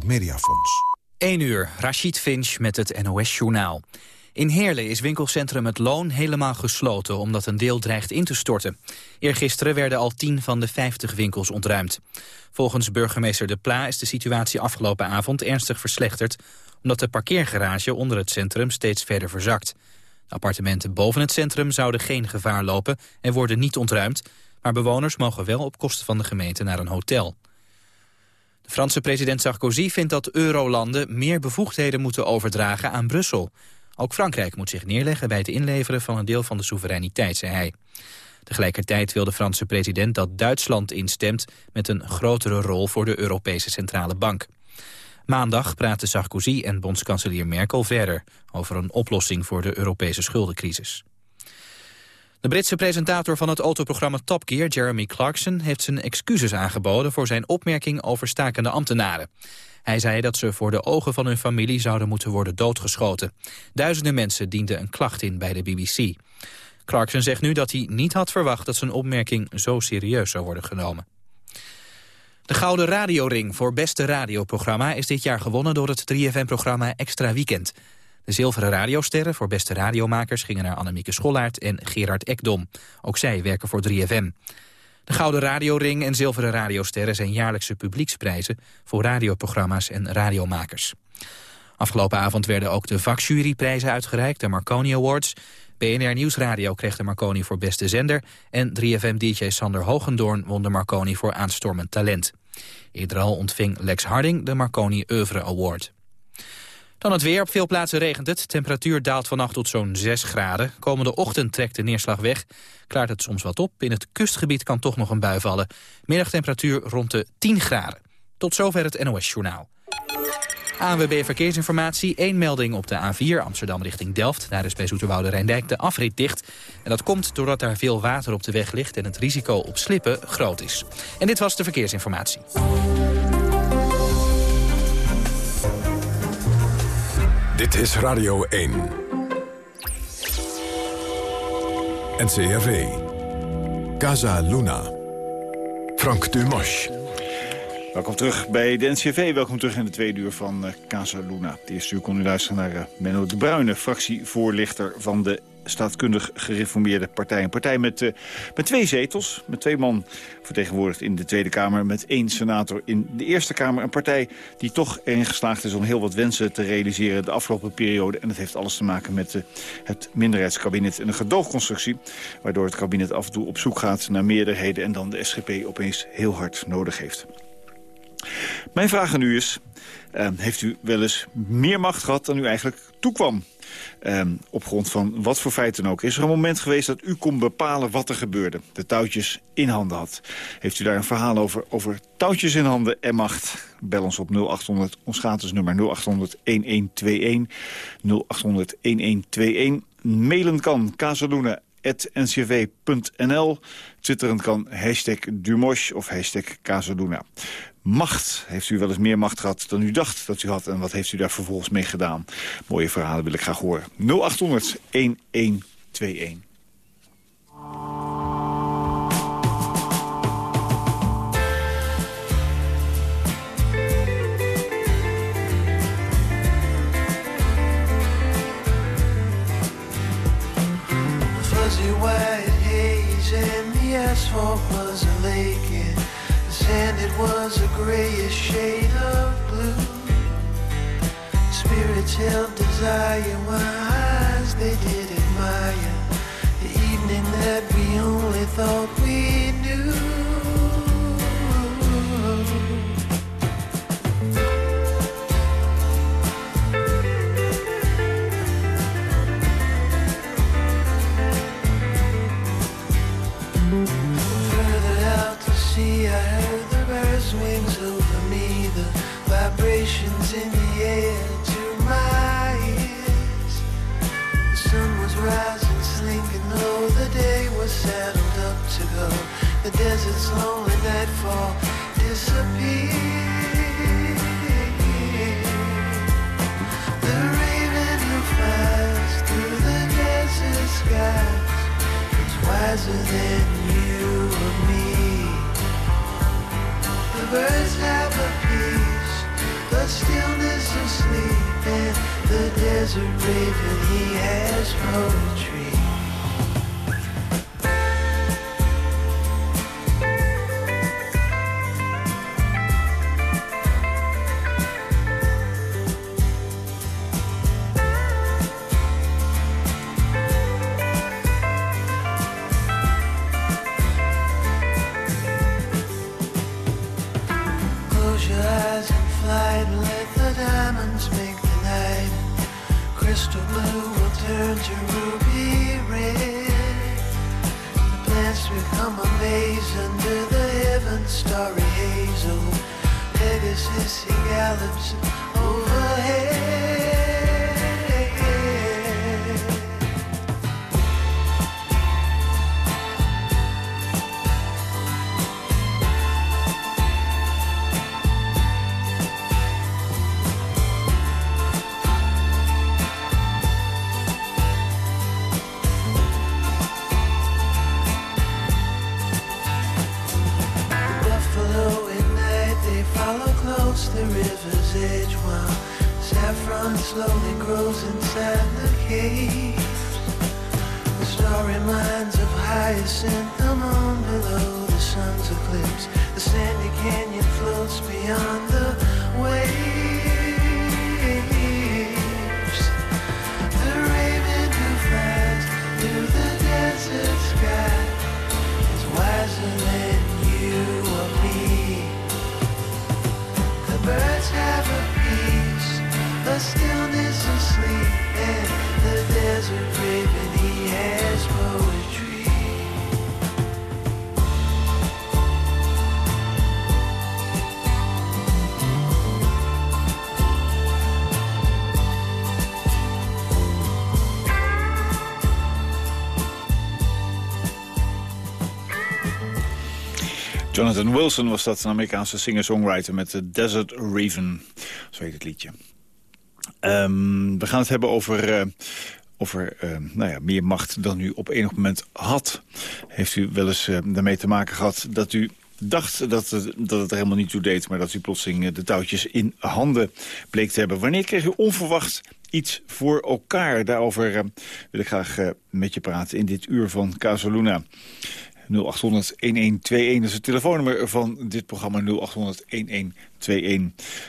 het Mediafonds. 1 uur, Rashid Finch met het NOS-journaal. In Heerlen is winkelcentrum Het Loon helemaal gesloten... omdat een deel dreigt in te storten. Eergisteren werden al 10 van de 50 winkels ontruimd. Volgens burgemeester De Pla is de situatie afgelopen avond ernstig verslechterd... omdat de parkeergarage onder het centrum steeds verder verzakt. De appartementen boven het centrum zouden geen gevaar lopen... en worden niet ontruimd, maar bewoners mogen wel op kosten van de gemeente naar een hotel. Franse president Sarkozy vindt dat eurolanden meer bevoegdheden moeten overdragen aan Brussel. Ook Frankrijk moet zich neerleggen bij het inleveren van een deel van de soevereiniteit, zei hij. Tegelijkertijd wil de Franse president dat Duitsland instemt met een grotere rol voor de Europese Centrale Bank. Maandag praten Sarkozy en bondskanselier Merkel verder over een oplossing voor de Europese schuldencrisis. De Britse presentator van het autoprogramma Top Gear, Jeremy Clarkson, heeft zijn excuses aangeboden voor zijn opmerking over stakende ambtenaren. Hij zei dat ze voor de ogen van hun familie zouden moeten worden doodgeschoten. Duizenden mensen dienden een klacht in bij de BBC. Clarkson zegt nu dat hij niet had verwacht dat zijn opmerking zo serieus zou worden genomen. De Gouden Radioring voor beste radioprogramma is dit jaar gewonnen door het 3FM-programma Extra Weekend. De zilveren radiosterren voor beste radiomakers gingen naar Annemieke Schollaert en Gerard Ekdom. Ook zij werken voor 3FM. De Gouden Radioring en Zilveren Radiosterren zijn jaarlijkse publieksprijzen voor radioprogramma's en radiomakers. Afgelopen avond werden ook de vakjuryprijzen uitgereikt, de Marconi Awards. BNR Nieuwsradio kreeg de Marconi voor beste zender... en 3FM-dj Sander Hogendoorn won de Marconi voor aanstormend talent. Eerder al ontving Lex Harding de Marconi Oeuvre Award. Dan het weer. Op veel plaatsen regent het. Temperatuur daalt vannacht tot zo'n 6 graden. Komende ochtend trekt de neerslag weg. Klaart het soms wat op. In het kustgebied kan toch nog een bui vallen. Middagtemperatuur rond de 10 graden. Tot zover het NOS-journaal. ANWB Verkeersinformatie. Eén melding op de A4 Amsterdam richting Delft. Daar is bij Zoeterwoude Rijndijk de afrit dicht. En dat komt doordat daar veel water op de weg ligt... en het risico op slippen groot is. En dit was de Verkeersinformatie. Dit is Radio 1. NCRV. Casa Luna. Frank Dumas. Welkom terug bij de NCV. Welkom terug in de tweede uur van uh, Casa Luna. Het eerste uur kon u luisteren naar uh, Menno de Bruyne, fractievoorlichter van de staatkundig gereformeerde partij. Een partij met, uh, met twee zetels, met twee man vertegenwoordigd in de Tweede Kamer... met één senator in de Eerste Kamer. Een partij die toch erin geslaagd is om heel wat wensen te realiseren de afgelopen periode. En dat heeft alles te maken met uh, het minderheidskabinet en de gedoogconstructie... waardoor het kabinet af en toe op zoek gaat naar meerderheden... en dan de SGP opeens heel hard nodig heeft. Mijn vraag aan u is, uh, heeft u wel eens meer macht gehad dan u eigenlijk toekwam? Um, op grond van wat voor feiten ook. Is er een moment geweest dat u kon bepalen wat er gebeurde? De touwtjes in handen had. Heeft u daar een verhaal over, over touwtjes in handen en macht? Bel ons op 0800, ons gratis nummer 0800 1121. 0800 1121. Mailen kan casaluna.ncv.nl. Twitteren kan hashtag Dumosh of hashtag macht. Heeft u wel eens meer macht gehad dan u dacht dat u had? En wat heeft u daar vervolgens mee gedaan? Mooie verhalen wil ik graag horen. 0800 1121. Stillness of sleep and the desert raven he has poetry. electric. Amazed under the heavens, starry hazel. Pegasus, gallops overhead. Jonathan Wilson was dat, een Amerikaanse singer-songwriter met de Desert Raven. Zo heet het liedje. Ehm, we gaan het hebben over, eh, over eh, nou ja, meer macht dan u op enig moment had. Heeft u wel eens uh, daarmee te maken gehad dat u dacht dat het, dat het er helemaal niet toe deed... maar dat u plotseling eh, de touwtjes in handen bleek te hebben. Wanneer kreeg u onverwacht iets voor elkaar? Daarover eh, wil ik graag eh, met je praten in dit uur van Casaluna. 0800-1121, dat is het telefoonnummer van dit programma 0800-1121.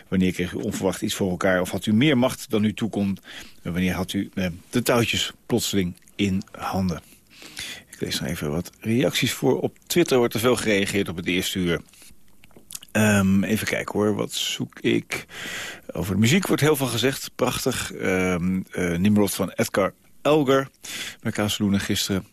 Wanneer kreeg u onverwacht iets voor elkaar? Of had u meer macht dan u toekon? En wanneer had u eh, de touwtjes plotseling in handen? Ik lees nog even wat reacties voor. Op Twitter wordt er veel gereageerd op het eerste uur. Ehm, even kijken hoor, wat zoek ik? Over de muziek wordt heel veel gezegd, prachtig. Um, Nimrod van Edgar Elgar bij Kazeloenen gisteren.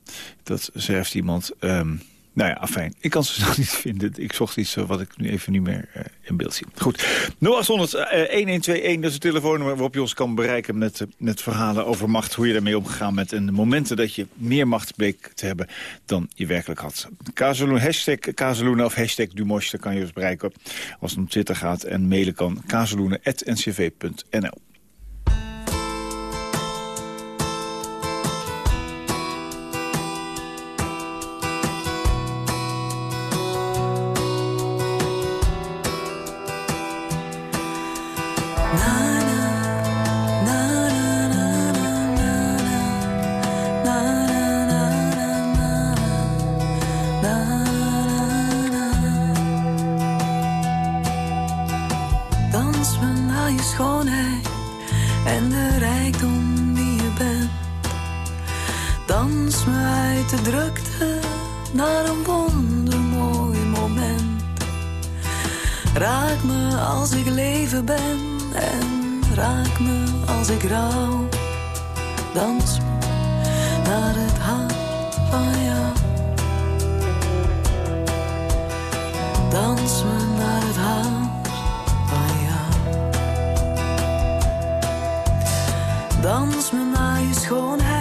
Dat zerft iemand. Um, nou ja, afijn. Ik kan ze nog niet vinden. Ik zocht iets uh, wat ik nu even niet meer uh, in beeld zie. Goed. 0800 uh, 1121, dat is het telefoonnummer waarop je ons kan bereiken met, met verhalen over macht. Hoe je daarmee omgegaan bent en de momenten dat je meer macht bleek te hebben dan je werkelijk had. Kazeloen, hashtag Kazeloenen of hashtag Dumosh, daar kan je ons bereiken als het om Twitter gaat. En mailen kan kazeloenen.ncv.nl. Dans me naar het hart van jou. Dans me naar je schoonheid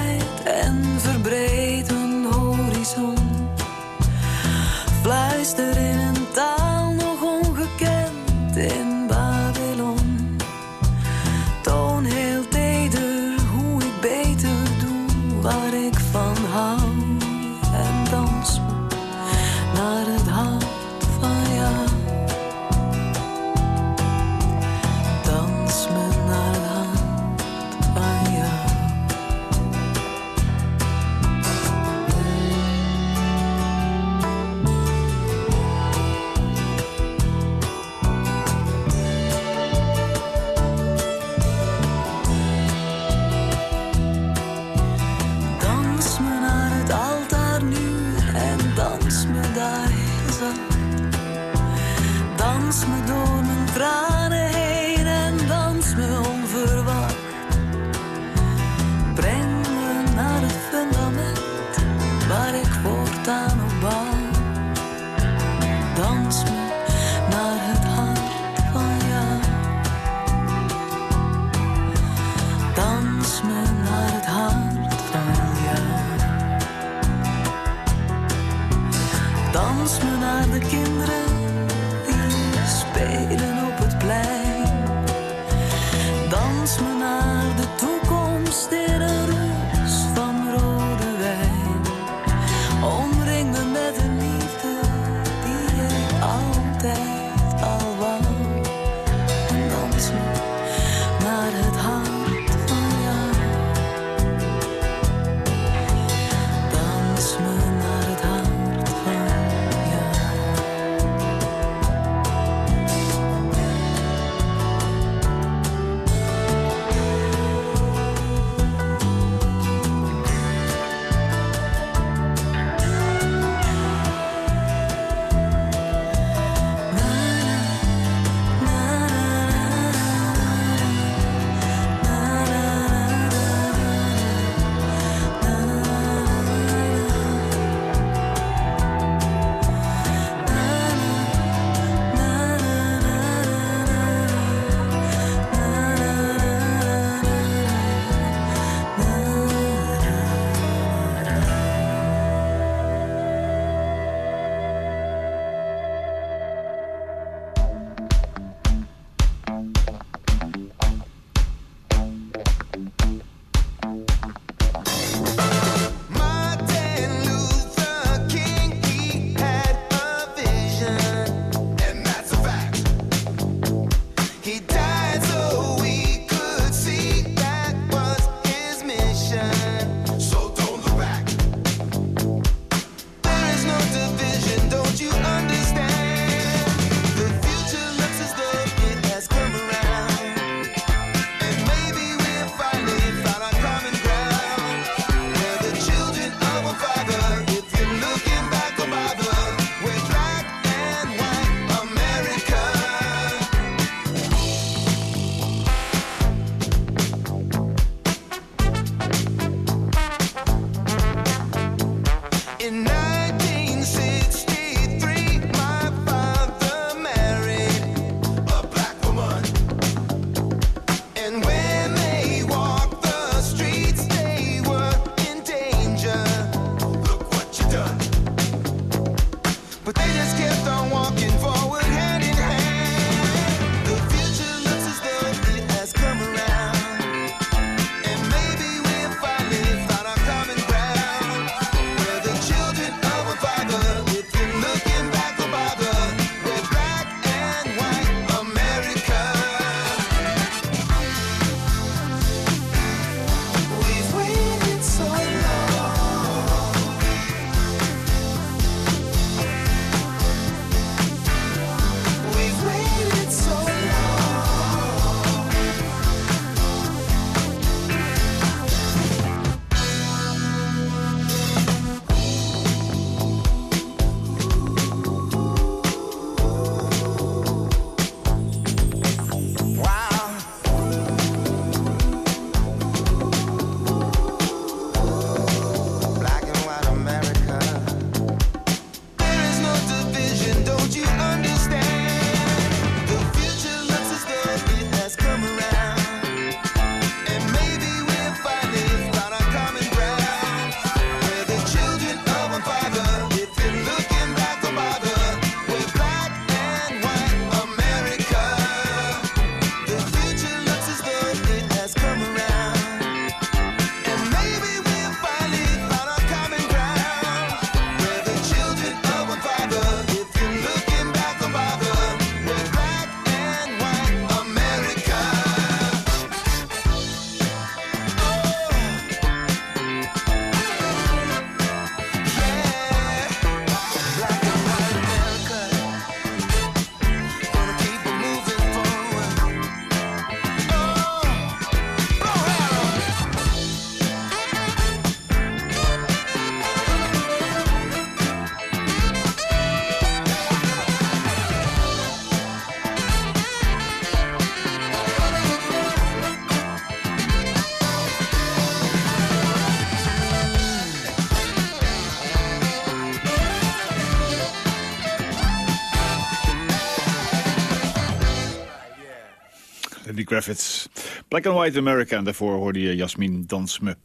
Kravitz. Black and White America. En daarvoor hoorde je Jasmin Dansme.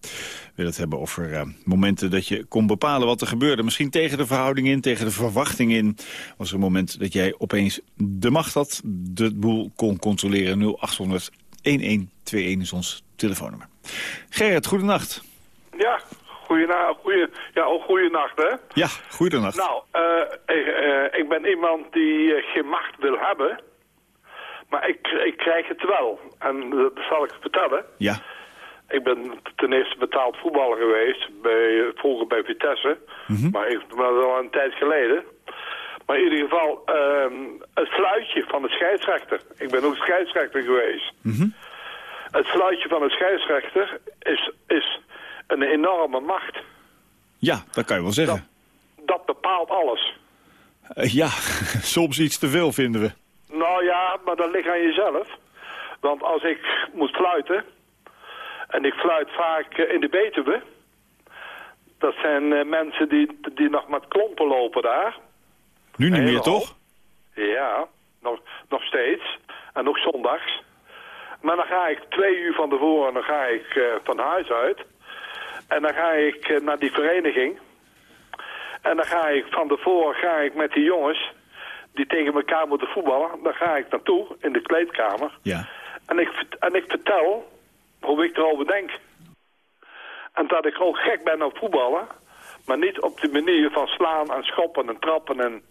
Wil het hebben over uh, momenten dat je kon bepalen wat er gebeurde. Misschien tegen de verhouding in, tegen de verwachting in. Was er een moment dat jij opeens de macht had. De boel kon controleren. 0800 1121 is ons telefoonnummer. Gerrit, goedenacht. Ja, goeienacht. Goeie, ja, ook goeienacht, hè? Ja, goedenacht. Nou, eh, ik, eh, ik ben iemand die geen macht wil hebben. Maar ik, ik krijg het wel. En dat zal ik vertellen. Ja, Ik ben ten eerste betaald voetballer geweest, bij, vroeger bij Vitesse. Maar ik maar wel een tijd geleden. Maar in ieder geval, ehm, het fluitje van de scheidsrechter. Ik ben ook scheidsrechter geweest. Het fluitje van de scheidsrechter is, is een enorme macht. ja dat kan je wel zeggen. Dat bepaalt alles. Eh, ja, soms iets te veel vinden we. Nou ja, maar dat ligt aan jezelf. Want als ik moet fluiten... en ik fluit vaak eh, in de Betuwe... dat zijn eh, mensen die, die nog met klompen lopen daar. Nu niet meer, toch? Ja, nog, nog steeds. En ook zondags. Maar dan ga ik twee uur van tevoren dan ga ik, eh, van huis uit. En dan ga ik naar die vereniging. En dan ga ik van tevoren ga ik met die jongens... die tegen elkaar moeten voetballen... dan ga ik naartoe in de kleedkamer. Ja. En ik, en ik vertel hoe ik erover denk. En dat ik ook gek ben op voetballen. Maar niet op de manier van slaan en schoppen en trappen en...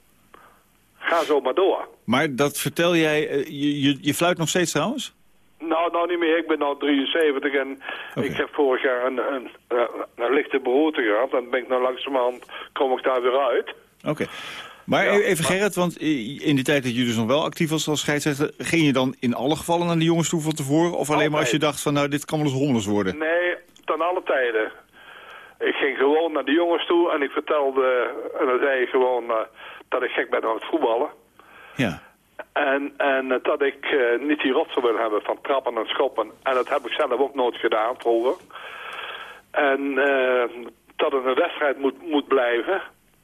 Ga zo maar door. Maar dat vertel jij... eh, je, je, je fluit nog steeds trouwens? Nou, nou niet meer. Ik ben nu 73 en ik heb vorig jaar een, een, een, een lichte beroerte gehad. En ben ik nou langzamerhand, kom ik daar weer uit. Oké. Maar Ja, e- even maar- Gerrit, want in die tijd dat je dus nog wel actief was als scheidsrechter... ging je dan in alle gevallen naar de jongens toe van tevoren? Of alleen maar als je dacht van nou, dit kan wel eens hommeles worden? Nee, ten alle tijden. Ik ging gewoon naar de jongens toe en ik vertelde, en dan zei ik gewoon eh, dat ik gek ben aan het voetballen. Ja. En, en dat ik eh, niet die rotsen wil hebben van trappen en schoppen. En dat heb ik zelf ook nooit gedaan vroeger. En eh, dat het een wedstrijd moet, moet blijven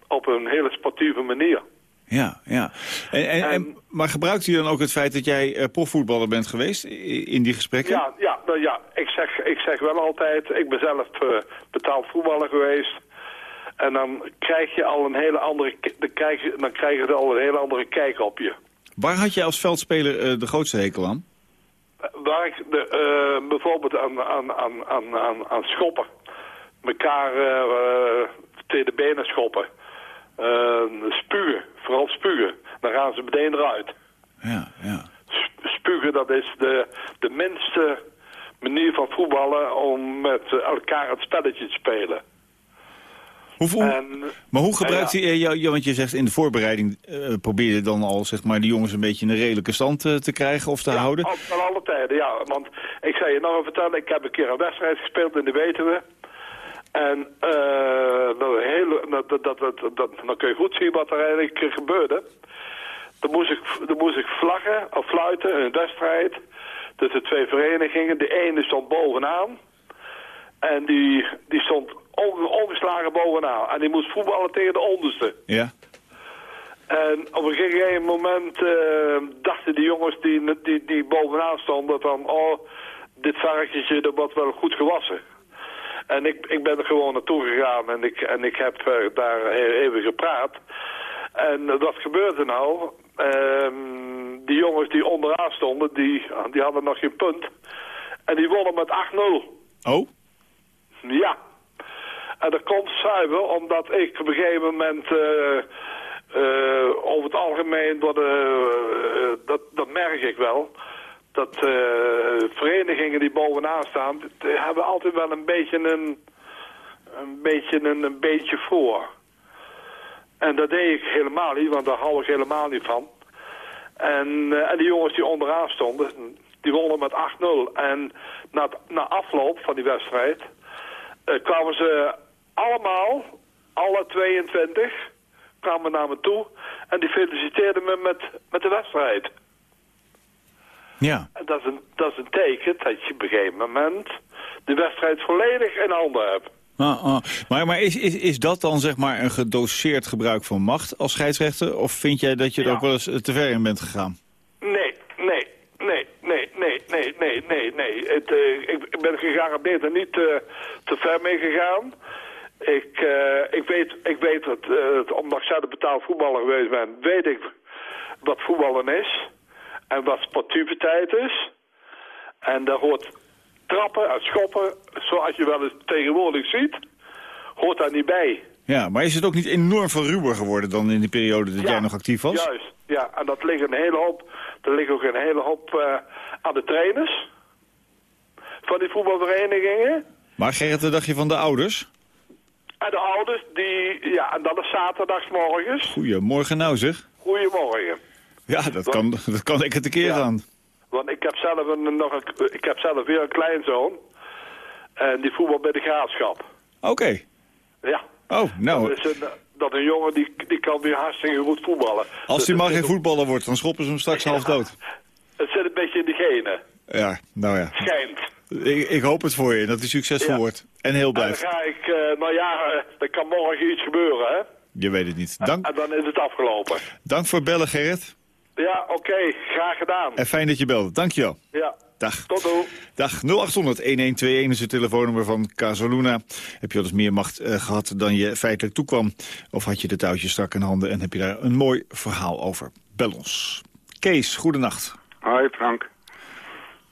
op een hele sportieve manier. Ja, ja. En, en, maar gebruikt u dan ook het feit dat jij eh, profvoetballer bent geweest in die gesprekken? Ja, ja, nou ja ik, zeg, ik zeg wel altijd, ik ben zelf eh, betaald voetballer geweest. En dan krijg je al een hele andere, dan krijg je, dan krijg je al een hele andere kijk op je. Waar had jij als veldspeler eh, de grootste hekel aan? Waar ik de, bijvoorbeeld aan, aan, aan, aan, aan, aan schoppen. Mekaar tegen de benen schoppen. Eh, spugen, vooral spugen. Dan gaan ze meteen eruit. Ja, ja. Sp- Spugen, dat is de, de minste manier van voetballen om met elkaar het spelletje te spelen. Hoe, hoe- En, maar hoe gebruikt ja. u, eh, jou- jou- want je zegt in de voorbereiding eh, probeer je dan al zeg maar, die jongens een beetje in een redelijke stand eh, te krijgen of te ja, houden? al- Van alle tijden, ja. Want ik zou je nog even vertellen, ik heb een keer een wedstrijd gespeeld in de Wetuwe. En eh nou, hele, dat, dat, dat, dat, dan kun je goed zien wat er eigenlijk eh, gebeurde. Dan moest ik, dan moest ik vlaggen of fluiten in een wedstrijd tussen twee verenigingen. De ene stond bovenaan en die, die stond onge- ongeslagen bovenaan. En die moest voetballen tegen de onderste. Ja. En op een gegeven moment eh, dachten die jongens die, die, die bovenaan stonden van... oh, dit varkentje dat wordt wel goed gewassen. En ik, ik ben er gewoon naartoe gegaan en ik, en ik heb eh, daar even gepraat. En eh, wat gebeurde nou? Ehm, die jongens die onderaan stonden, die, die hadden nog geen punt. En die wonnen met 8-0. Oh? Ja. En dat komt zuiver omdat ik op een gegeven moment... eh, over het algemeen, worden, eh, dat, dat merk ik wel... dat eh, verenigingen die bovenaan staan... die hebben altijd wel een beetje een, een, beetje een, een beetje voor. En dat deed ik helemaal niet, want daar hou ik helemaal niet van. En, eh, en die jongens die onderaan stonden, die wonnen met 8-0. En na, na afloop van die wedstrijd eh, kwamen ze allemaal, alle 22, kwamen naar me toe. En die feliciteerden me met, met de wedstrijd. Ja. Dat is, een, dat is een teken dat je op een gegeven moment de wedstrijd volledig in handen hebt. Ah, ah. Maar, maar is, is, is dat dan zeg maar een gedoseerd gebruik van macht als scheidsrechter? Of vind jij dat je er ook wel eens eh, te ver in bent gegaan? Nee, nee, nee, nee, nee, nee, nee, nee. nee. Eh, ik ben gegarandeerd er niet eh, te ver mee gegaan. Ik, ik, weet, ik weet dat, omdat ik zelf betaald voetballer geweest ben, weet ik wat voetballen is. En wat sportiviteit is. En daar hoort trappen en schoppen, zoals je wel eens tegenwoordig ziet, hoort daar niet bij. Ja, maar is het ook niet enorm veel ruwer geworden dan in die periode dat Ja, jij nog actief was? Juist, ja. En dat ligt een hele hoop, er ligt ook een hele hoop eh, aan de trainers van die voetbalverenigingen. Maar Gerrit, wat dacht je van de ouders? En de ouders, die, ja, en dan is zaterdagsmorgens. Goedemorgen nou zeg. Goedemorgen. Ja, dat kan, dat kan ik het een keer Ja. aan. Want ik heb zelf, een, nog een, ik heb zelf weer een kleinzoon. En die voetbal bij de graafschap. Oké. Ja. Oh, nou, Dat is een, dat een jongen die, die kan weer hartstikke goed voetballen. als Dus hij maar geen voetballer wordt, dan schoppen ze hem straks Ja. half dood. Het zit een beetje in de genen. Ja, nou ja. Schijnt. Ik, ik hoop het voor je, dat hij succesvol Ja. wordt. En heel En dan blijft. ga ik, eh, nou ja, eh, er kan morgen iets gebeuren, hè. Je weet het niet. Dank, En dan is het afgelopen. dank voor bellen, Gerrit. Ja, oké. graag gedaan. En fijn dat je belde. Dankjewel. Ja. Dag. Tot doe. Dag 0800-1121 is het telefoonnummer van Casaluna. Heb je al eens meer macht eh, gehad dan je feitelijk toekwam? Of had je de touwtjes strak in handen en heb je daar een mooi verhaal over? Bel ons. Kees, goedenacht. Hoi Frank.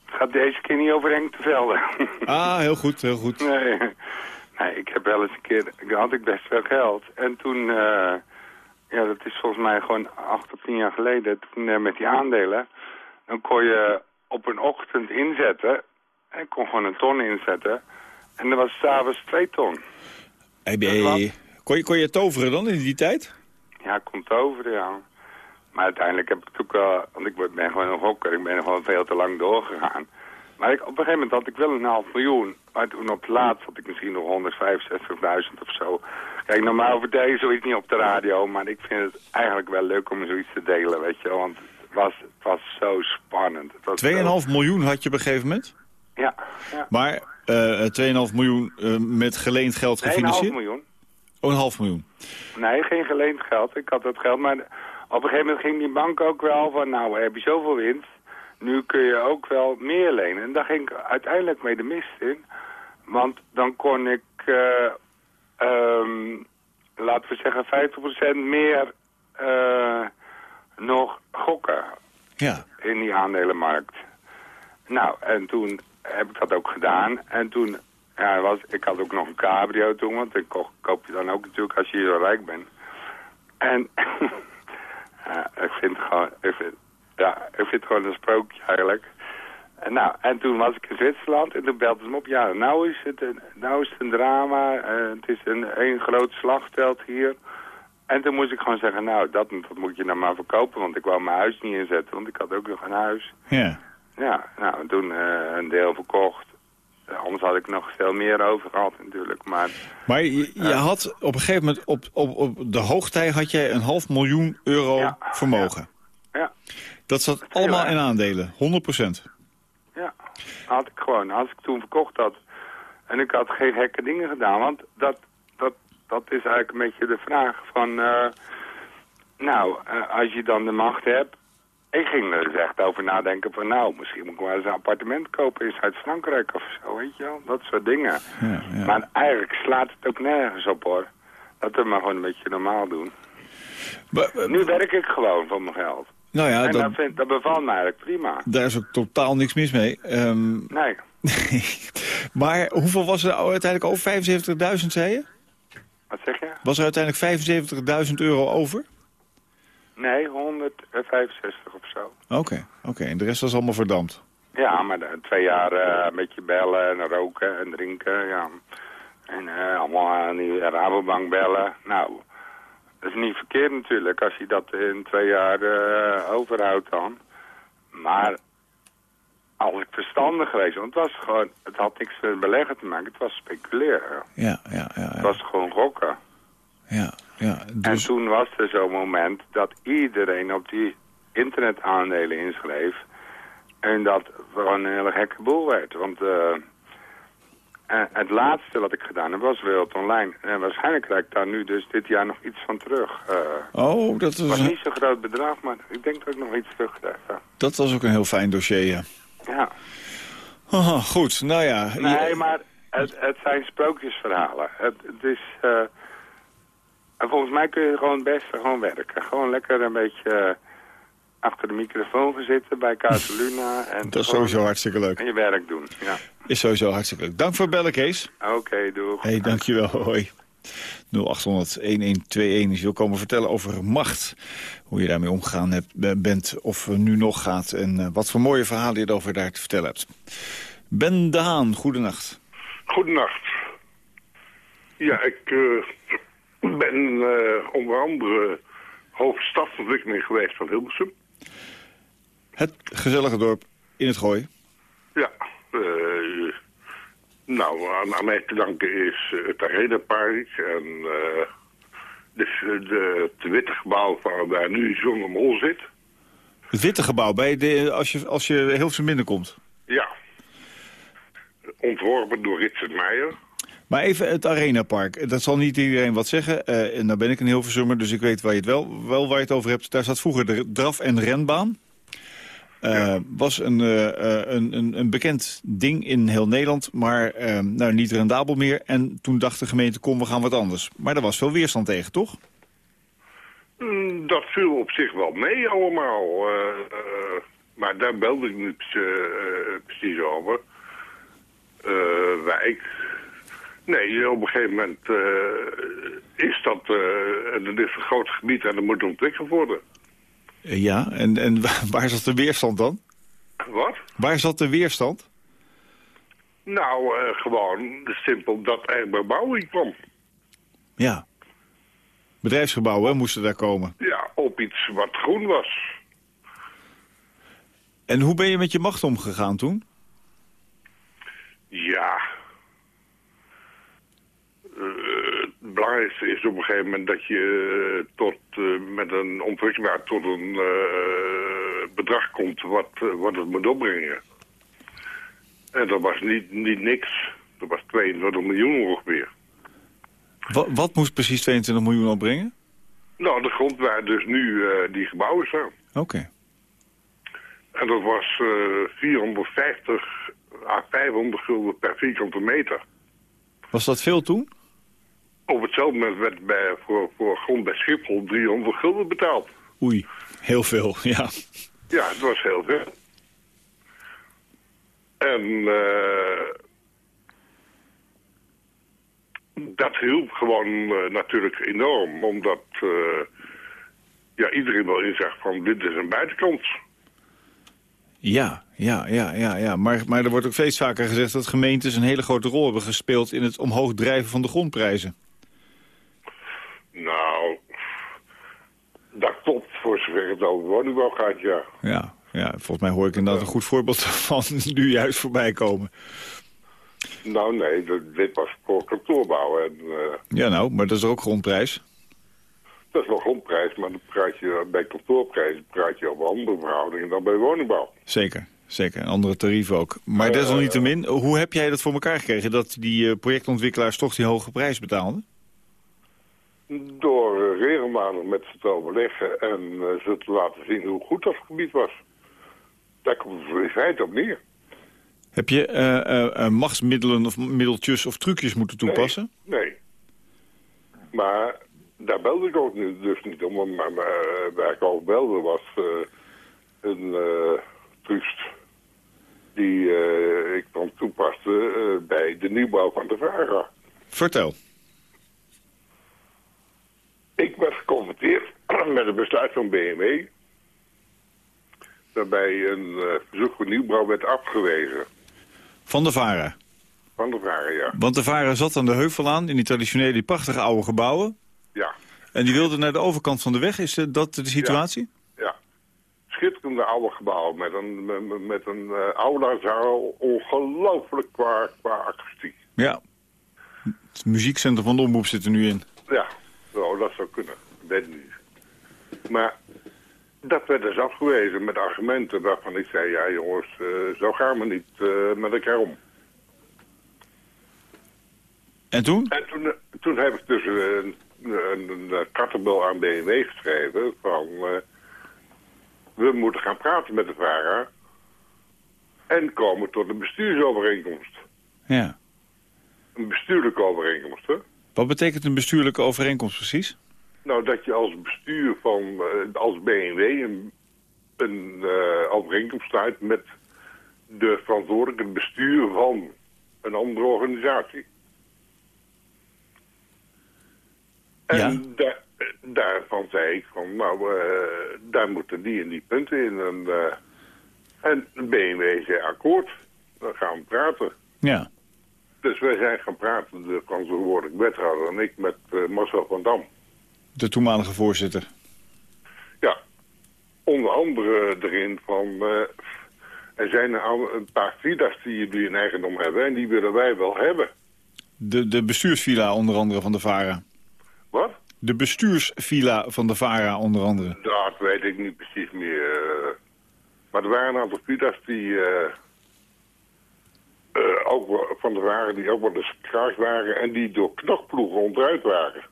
Het gaat deze keer niet over Henk de Velde. Ah, heel goed, heel goed. nee. nee, ik heb wel eens een keer, had ik best wel geld. En toen, eh, ja dat is volgens mij gewoon acht of tien jaar geleden, toen met die aandelen. Dan kon je op een ochtend inzetten, en ik kon gewoon een ton inzetten. En dat was s'avonds twee ton. Hey, hey, kon, je, kon je toveren dan in die tijd? Ja, komt over, ja. Maar uiteindelijk heb ik ook wel, want ik ben gewoon een hokker, ik ben gewoon veel te lang doorgegaan. Maar ik, op een gegeven moment had ik wel een half miljoen. Maar toen op laatst had ik misschien nog 165.000 of zo. Kijk, normaal vertel je zoiets niet op de radio, maar ik vind het eigenlijk wel leuk om zoiets te delen, weet je. Want het was, het was zo spannend. Het was 2,5 miljoen had je op een gegeven moment. Ja, ja. Maar eh 2,5 miljoen eh, met geleend geld Nee, een half gefinancierd? miljoen. Oh, een half miljoen. Nee, geen geleend geld. Ik had dat geld, maar op een gegeven moment ging die bank ook wel van, nou heb je zoveel winst, nu kun je ook wel meer lenen. En daar ging ik uiteindelijk mee de mist in, want dan kon ik, eh, ehm, laten we zeggen, 50% meer eh, nog gokken Ja. in die aandelenmarkt. Nou, en toen heb ik dat ook gedaan. En toen, ja, was, ik had ook nog een cabrio toen, want ik koop, koop je dan ook natuurlijk als je zo rijk bent. En ja, ik vind gewoon, ik vind, ja, ik vind het gewoon een sprookje eigenlijk. En, nou, en toen was ik in Zwitserland en toen belde ze me op. Ja, nou is het een, nou is het een drama. eh, het is een, een groot slagveld hier. En toen moest ik gewoon zeggen, nou, dat, dat moet je nou maar verkopen. Want ik wou mijn huis niet inzetten, want ik had ook nog een huis. Ja. Ja, nou, en toen eh, een deel verkocht. Eh, anders had ik nog veel meer over gehad natuurlijk. Maar Maar je, je had op een gegeven moment, op, op, op de hoogtij had jij een half miljoen euro Ja, vermogen. ja, Dat zat allemaal in aandelen, 100% ja, had ik gewoon. Als ik toen verkocht had en ik had geen gekke dingen gedaan. Want dat, dat, dat is eigenlijk een beetje de vraag van... eh, nou, eh, als je dan de macht hebt... Ik ging er dus echt over nadenken van... Nou, misschien moet ik wel eens een appartement kopen in Zuid-Frankrijk of zo, weet je wel. Dat soort dingen. Ja, ja. Maar eigenlijk slaat het ook nergens op, hoor. Dat we maar gewoon een beetje normaal doen. Maar, Nu werk ik gewoon voor mijn geld. Nou ja, en dat, dat, vind, dat bevalt me eigenlijk prima. daar is ook totaal niks mis mee. Ehm, Nee, maar hoeveel was er uiteindelijk over? 75.000 zei je? wat zeg je? Was er uiteindelijk 75.000 euro over? Nee, 165 of zo. Oké, oké. En de rest was allemaal verdampt. Ja, maar twee jaar eh, een beetje bellen en roken en drinken, ja. En eh, allemaal aan die Rabobank bellen. Nou, dat is niet verkeerd natuurlijk als je dat in twee jaar eh, overhoudt dan. Maar als ik verstandig geweest, want het was gewoon, het had niks met beleggen te maken, het was speculeren. Ja, ja, ja. Het was gewoon gokken. ja, ja. En Dus, toen was er zo'n moment dat iedereen op die internetaandelen inschreef. En dat gewoon een hele gekke boel werd. Want eh, en het laatste wat ik gedaan heb was Wereld Online. En waarschijnlijk krijg ik daar nu dus dit jaar nog iets van terug. Eh, oh, dat was was, niet zo'n groot bedrag, maar ik denk dat ik nog iets terug krijg. ja. dat was ook een heel fijn dossier, ja. Ja. Haha, goed, nou ja. Nee, maar het, het zijn sprookjesverhalen. Het, het is... eh, en volgens mij kun je gewoon het beste gewoon werken. Gewoon lekker een beetje achter de microfoon gaan zitten bij Casaluna. En Dat is sowieso hartstikke leuk. En je werk doen, ja. Is sowieso hartstikke leuk. Dank voor het bellen, Kees. Oké, doeg. Hey, dankjewel. Hoi. 0800-1121 als je wil komen vertellen over macht. Hoe je daarmee omgegaan hebt, be- bent of nu nog gaat. En eh, wat voor mooie verhalen je erover daar te vertellen hebt. Ben de Haan, goedenacht. Goedenacht. Ja, ik eh, ben eh, onder andere hoofdstadsontwikkeling geweest van Hilversum. Het gezellige dorp in het Gooi. Ja, eh, nou, aan, aan mij te danken is eh, het Arenapark en eh dus, eh, de, het witte gebouw waar, waar nu John Mol zit. Het witte gebouw, bij de, als, je, als je Hilversum binnenkomt. Ja, ontworpen door Richard Meijer. Maar even het Arenapark. Dat zal niet iedereen wat zeggen. En nou ben ik een Hilversummer, dus ik weet waar je het wel, wel waar je het over hebt. Daar zat vroeger de draf- en renbaan. Eh, Was een, eh, eh, een, een, een bekend ding in heel Nederland, maar nou, niet rendabel meer. En toen dacht de gemeente, kom, we gaan wat anders. Maar er was veel weerstand tegen, toch? Mm, Dat viel op zich wel mee allemaal. maar daar belde ik niet precies over. Wijk. Nee, op een gegeven moment is dat... eh dat is een groot gebied en dat moet ontwikkeld worden. Eh, ja, en, en waar, zat de weerstand dan? Wat? Waar zat de weerstand? Nou, eh, gewoon simpel dat er bebouwing kwam. Ja. Bedrijfsgebouwen moesten daar komen. Ja, op iets wat groen was. En hoe ben je met je macht omgegaan toen? Ja. Eh, het belangrijkste is op een gegeven moment dat je eh, tot, eh, met een ontwikkelaar tot een eh, bedrag komt wat, wat het moet opbrengen. En dat was niet, niet niks. Dat was 22 miljoen ongeveer. Wat, wat moest precies 22 miljoen opbrengen? Nou, de grond waar dus nu die gebouwen staan. Oké. En dat was eh 450 à 500 gulden per vierkante meter. Was dat veel toen? Op hetzelfde moment werd bij, voor, voor grond bij Schiphol 300 gulden betaald. Oei, heel veel, ja. Ja, het was heel veel. En eh, dat hielp gewoon eh, natuurlijk enorm, omdat eh, ja, iedereen wel inzag van dit is een buitenkant. Ja, ja, ja, ja, ja. Maar, maar er wordt ook steeds vaker gezegd dat gemeentes een hele grote rol hebben gespeeld in het omhoog drijven van de grondprijzen. Nou, dat klopt voor zover het over woningbouw gaat, ja. Ja, ja, volgens mij hoor ik inderdaad een goed voorbeeld van nu juist voorbij komen. Nou nee, dat- dit was voor kantoorbouw en eh, Ja, nou, maar dat is ook grondprijs. dat is wel grondprijs, maar dan praat je bij kantoorprijs praat je over andere verhoudingen dan bij woningbouw. Zeker, zeker. Andere tarieven ook. Maar Eh, desalniettemin, hoe heb jij dat voor elkaar gekregen... dat die eh, projectontwikkelaars toch die hoge prijs betaalden? Door eh, regelmatig met ze te overleggen en eh, ze te laten zien hoe goed dat gebied was. Daar komt het in feite op neer. Heb je eh, machtsmiddelen of middeltjes of trucjes moeten toepassen? Nee. nee. Maar daar belde ik ook nu dus niet om. Maar, maar, waar ik over belde was een trust die ik dan toepaste bij de nieuwbouw van de Vara. Vertel. Ik werd geconfronteerd met een besluit van BMW... waarbij een eh, verzoek voor nieuwbouw werd afgewezen Van de Vara. van de Vara, ja. Want de Vara zat aan de heuvel aan in die traditionele, die prachtige oude gebouwen. Ja, En die wilde naar de overkant van de weg. Is eh, dat de situatie? ja. Schitterende oude gebouw met een, met, met een uh, oude zaal. Ongelooflijk qua, qua akoestiek. Ja. Het muziekcentrum van de omroep zit er nu in. Ja, nou, dat zou kunnen. Ik weet het niet. Maar dat werd dus afgewezen met argumenten waarvan ik zei... ja jongens, eh, zo gaan we niet eh, met elkaar om. En toen? En toen, toen heb ik dus een, een, een kattenbel aan BMW geschreven van... eh, we moeten gaan praten met de VARA en komen tot een bestuursovereenkomst. Ja. Een bestuurlijke overeenkomst, hè? Wat betekent een bestuurlijke overeenkomst precies? Nou, dat je als bestuur van, eh, als BMW een, een eh, overeenkomst sluit met de verantwoordelijke bestuur van een andere organisatie. En Ja. da- daarvan zei ik van, nou, eh, daar moeten die en die punten in. En, eh, en BMW zei akkoord, dan gaan we praten. Ja. Dus wij zijn gaan praten, de verantwoordelijk wethouder en ik met eh, Marcel van Dam. De toenmalige voorzitter. Ja, onder andere erin van... eh, er zijn een, paar villa's die jullie in eigendom hebben en die willen wij wel hebben. De, de bestuursvilla onder andere van de VARA. Wat? De bestuursvilla van de VARA onder andere. Dat weet ik niet precies meer. maar er waren een aantal villa's die... eh, eh, ook van de waren die ook wel eens gekraakt waren en die door knokploegen onderuit waren.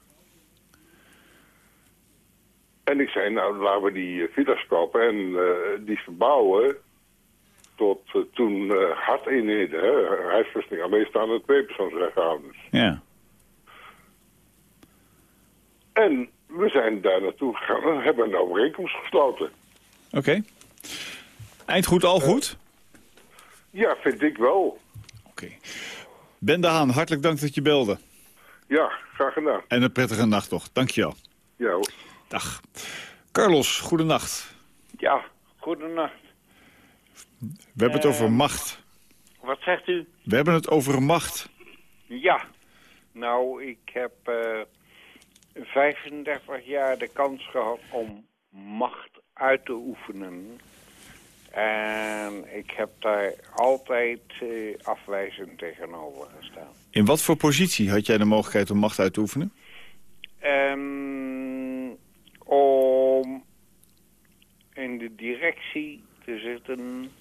En ik zei, nou laten we die eh, villa's kopen en eh, die verbouwen tot toen eh hard eenheden, hè, huisvesting alleenstaande tweepersoonsrechthouders. Ja. En we zijn daar naartoe gegaan en hebben een overeenkomst gesloten. Oké. Eind goed, al goed? Ja, vind ik wel. Oké. Ben de Haan, hartelijk dank dat je belde. Ja, graag gedaan. En een prettige nacht toch. Dankjewel. Ja hoor. Dag. Carlos, goedenacht. Ja, goedenacht. We hebben het over macht. Wat zegt u? We hebben het over macht. Ja, nou, ik heb eh 35 jaar de kans gehad om macht uit te oefenen. En ik heb daar altijd eh, afwijzend tegenover gestaan. In wat voor positie had jij de mogelijkheid om macht uit te oefenen? Ehm, om in de directie te zitten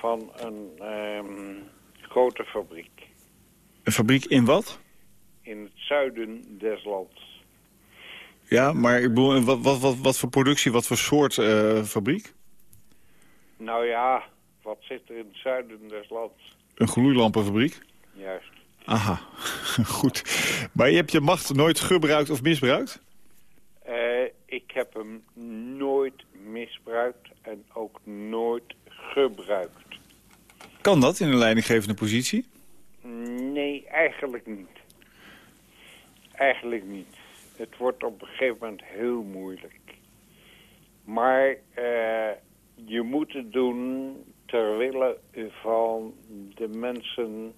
van een ehm, grote fabriek Een fabriek in wat? in het zuiden des lands. Ja, maar ik bedoel, wat, wat, wat, wat voor productie, wat voor soort eh, fabriek? Nou ja, wat zit er in het zuiden des lands? Een gloeilampenfabriek? Juist. Aha, goed. Maar je hebt je macht nooit gebruikt of misbruikt? Eh, ik heb hem nooit misbruikt en ook nooit gebruikt. Kan dat in een leidinggevende positie? Nee, eigenlijk niet. Eigenlijk niet. Het wordt op een gegeven moment heel moeilijk. Maar eh, je moet het doen ter wille van de mensen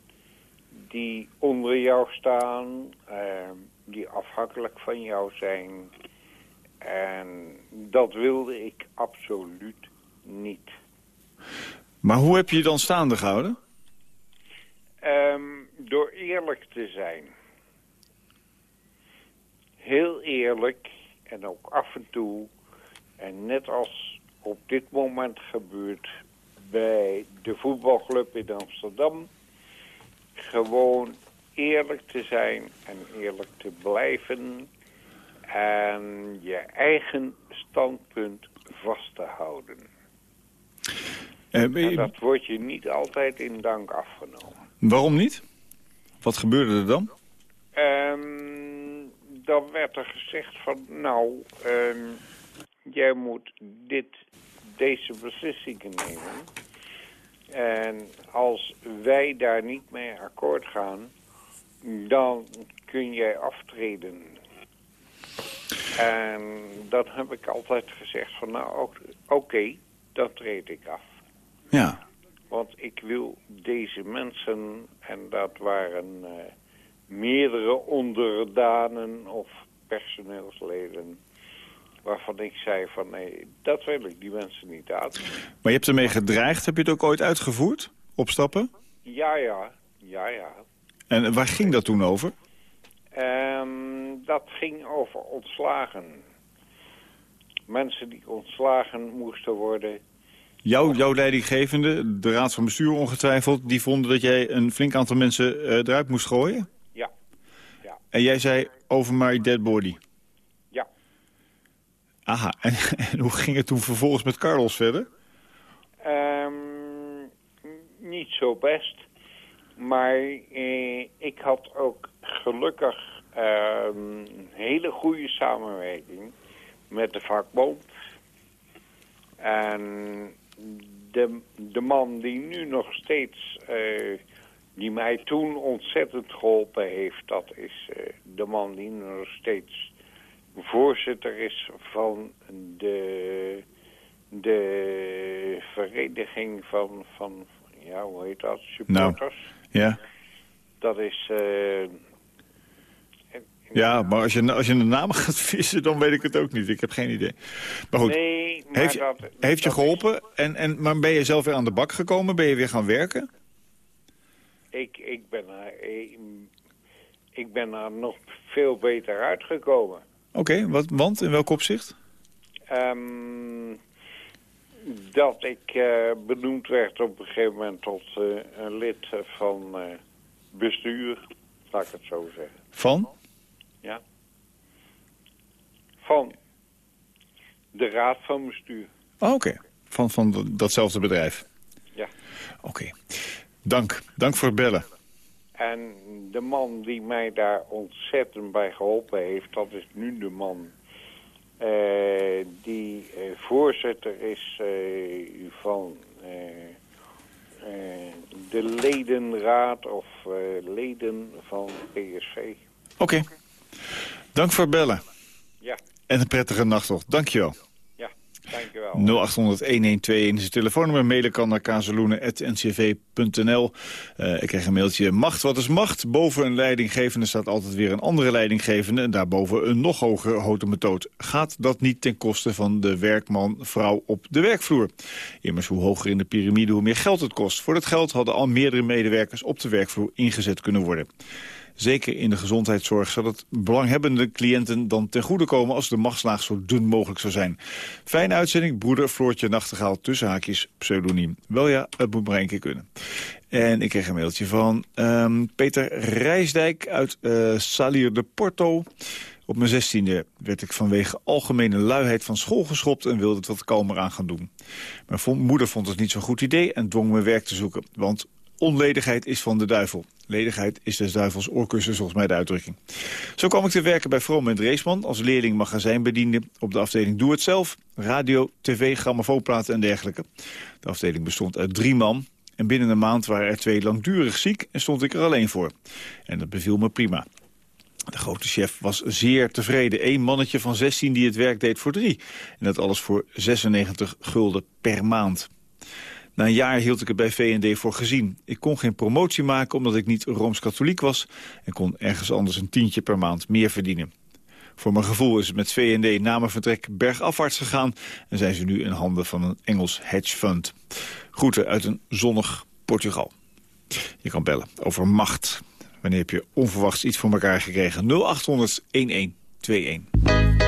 die onder jou staan, eh, die afhankelijk van jou zijn. En dat wilde ik absoluut niet. Maar hoe heb je je dan staande gehouden? Ehm, door eerlijk te zijn. Heel eerlijk en ook af en toe. En net als op dit moment gebeurt bij de voetbalclub in Amsterdam. Gewoon eerlijk te zijn en eerlijk te blijven. En je eigen standpunt vast te houden. Eh, je- En dat wordt je niet altijd in dank afgenomen. Waarom niet? Wat gebeurde er dan? Ehm, dan werd er gezegd van, nou, ehm, jij moet dit, deze beslissingen nemen. En als wij daar niet mee akkoord gaan, dan kun jij aftreden. En dan heb ik altijd gezegd van, nou, oké, dan treed ik af. Ja. Want ik wil deze mensen, en dat waren eh, meerdere onderdanen of personeelsleden, waarvan ik zei van nee, dat wil ik die mensen niet aan. Maar je hebt ermee gedreigd. Heb je het ook ooit uitgevoerd? Opstappen? Ja, ja, ja, ja. En waar ging dat toen over? Ehm, dat ging over ontslagen. Mensen die ontslagen moesten worden. Jouw, jouw leidinggevende, de raad van bestuur ongetwijfeld... die vonden dat jij een flink aantal mensen eh, eruit moest gooien? Ja, ja, En jij zei over my dead body. Aha, en, hoe ging het toen vervolgens met Carlos verder? Ehm, niet zo best. Maar eh, ik had ook gelukkig ehm, een hele goede samenwerking met de vakbond. En de, de man die nu nog steeds, eh, die mij toen ontzettend geholpen heeft, dat is eh, de man die nog steeds voorzitter is van de, de vereniging van, van, ja, hoe heet dat, supporters. Ja, Dat is... eh, ja maar als je, als je de naam gaat vissen, dan weet ik het ook niet. Ik heb geen idee. Maar goed, Nee, maar heeft je, dat, heeft je geholpen? En, en, maar ben je zelf weer aan de bak gekomen? Ben je weer gaan werken? ik, ik, ben er, ik, ik ben er nog veel beter uitgekomen. Oké, wat want? In welk opzicht? Ehm, dat ik eh, benoemd werd op een gegeven moment tot eh, een lid van eh, bestuur, laat ik het zo zeggen. Van? Van de raad van bestuur. Oh, Oké, van, van datzelfde bedrijf. Ja. Oké. Dank. Dank voor het bellen. En de man die mij daar ontzettend bij geholpen heeft, dat is nu de man eh, die eh, voorzitter is eh, van de ledenraad of leden van PSV. Oké. Dank voor het bellen. Ja, En een prettige nacht nog. Dank je wel. ja, dankjewel. 0800-1121 is telefoonnummer. Mailen kan naar kazeloenen.ncv.nl. Eh, ik krijg een mailtje. Macht, wat is macht? Boven een leidinggevende staat altijd weer een andere leidinggevende... en daarboven een nog hogere methode. Gaat dat niet ten koste van de werkman, vrouw op de werkvloer? Immers, hoe hoger in de piramide, hoe meer geld het kost. Voor dat geld hadden al meerdere medewerkers op de werkvloer ingezet kunnen worden. Zeker in de gezondheidszorg zal het belanghebbende cliënten dan ten goede komen als de machtslaag zo dun mogelijk zou zijn. Fijne uitzending, broeder Floortje Nachtegaal, tussen haakjes, pseudoniem. Wel ja, het moet maar één keer kunnen. En ik kreeg een mailtje van ehm, Peter Rijsdijk uit eh Salier de Porto. Op mijn zestiende werd ik vanwege algemene luiheid van school geschopt... en wilde het wat kalmer aan gaan doen. Mijn moeder vond het niet zo'n goed idee en dwong me werk te zoeken. Want onledigheid is van de duivel. Ledigheid is des duivels oorkussen, volgens mij de uitdrukking. Zo kwam ik te werken bij Vroom en Dreesman als leerling magazijnbediende op de afdeling Doe Het Zelf, radio, tv, grammofoonplaten en dergelijke. De afdeling bestond uit drie man en binnen een maand waren er twee langdurig ziek en stond ik er alleen voor. En dat beviel me prima. De grote chef was zeer tevreden. Eén mannetje van 16 die het werk deed voor drie. En dat alles voor 96 gulden per maand. Na een jaar hield ik het bij V&D voor gezien. Ik kon geen promotie maken omdat ik niet Rooms-Katholiek was... en kon ergens anders een tientje per maand meer verdienen. Voor mijn gevoel is het met V&D na mijn vertrek bergafwaarts gegaan... en zijn ze nu in handen van een Engels hedge fund. Groeten uit een zonnig Portugal. Je kan bellen over macht. Wanneer heb je onverwachts iets voor elkaar gekregen? 0800 1121.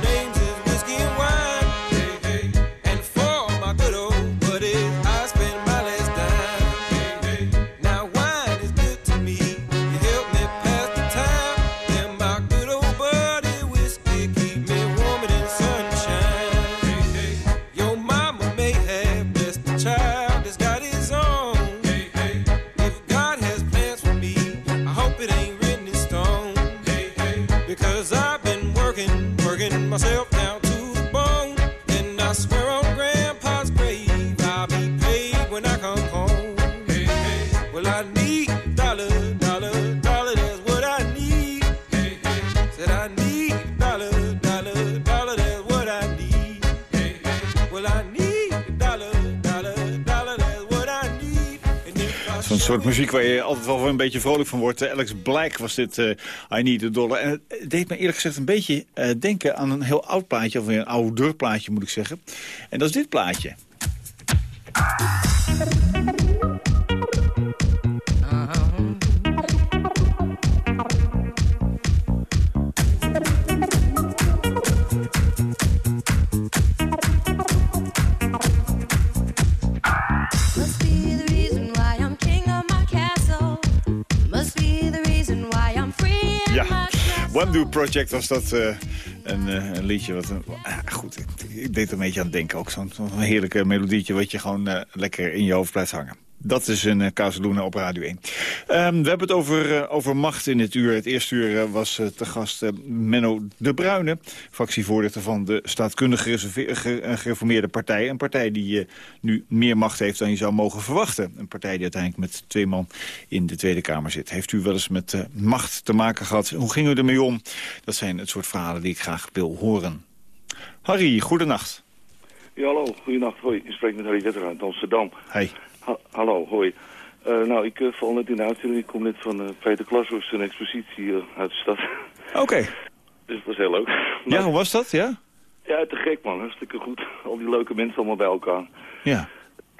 Muziek waar je altijd wel een beetje vrolijk van wordt. Eh, Alex Black was dit, eh I Need a Dollar. En het deed me eerlijk gezegd een beetje eh, denken aan een heel oud plaatje. Of een ouder plaatje moet ik zeggen. En dat is dit plaatje. Ja. One Do Project was dat eh, een, eh, een liedje. Wat, een- ah, goed, ik, deed er een beetje aan denken. Ook zo'n zo'n heerlijke melodietje wat je gewoon eh, lekker in je hoofd blijft hangen. Dat is een uh, Casaluna op Radio 1. Ehm, we hebben het over, eh, over macht in dit uur. Het eerste uur eh, was te gast Menno de Bruyne... fractievoorzitter van de staatkundig gereserve- ge- eh, gereformeerde partij. Een partij die nu meer macht heeft dan je zou mogen verwachten. Een partij die uiteindelijk met twee man in de Tweede Kamer zit. Heeft u wel eens met macht te maken gehad? Hoe ging u ermee om? Dat zijn het soort verhalen die ik graag wil horen. Harry, goedenacht. Ja, hallo. Goedenacht. Hoi. Je spreekt met Harry Wetter uit Amsterdam. Hey. Ha- hallo, hoi. Eh, nou, ik eh, val net in de uitzending. Ik kom net van eh, Peter Klashoff, een expositie uit de stad. Oké. dus dat was heel leuk. Ja, hoe was dat? Ja? Ja, te gek man. Hartstikke goed. Al die leuke mensen allemaal bij elkaar. Ja.